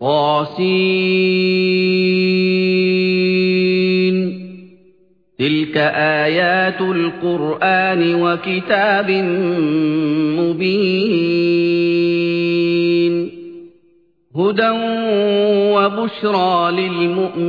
قاسين تلك آيات القرآن وكتاب مبين. هدى وبشرى للمؤمنين.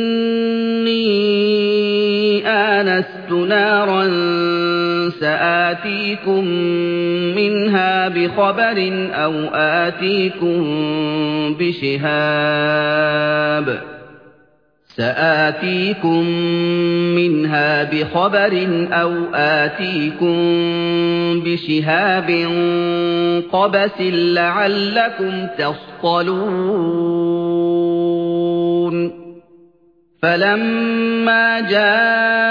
نارا سآتيكم منها بخبر أو آتيكم بشهاب سآتيكم منها بخبر أو آتيكم بشهاب قبس لعلكم تصطلون فلما جاءها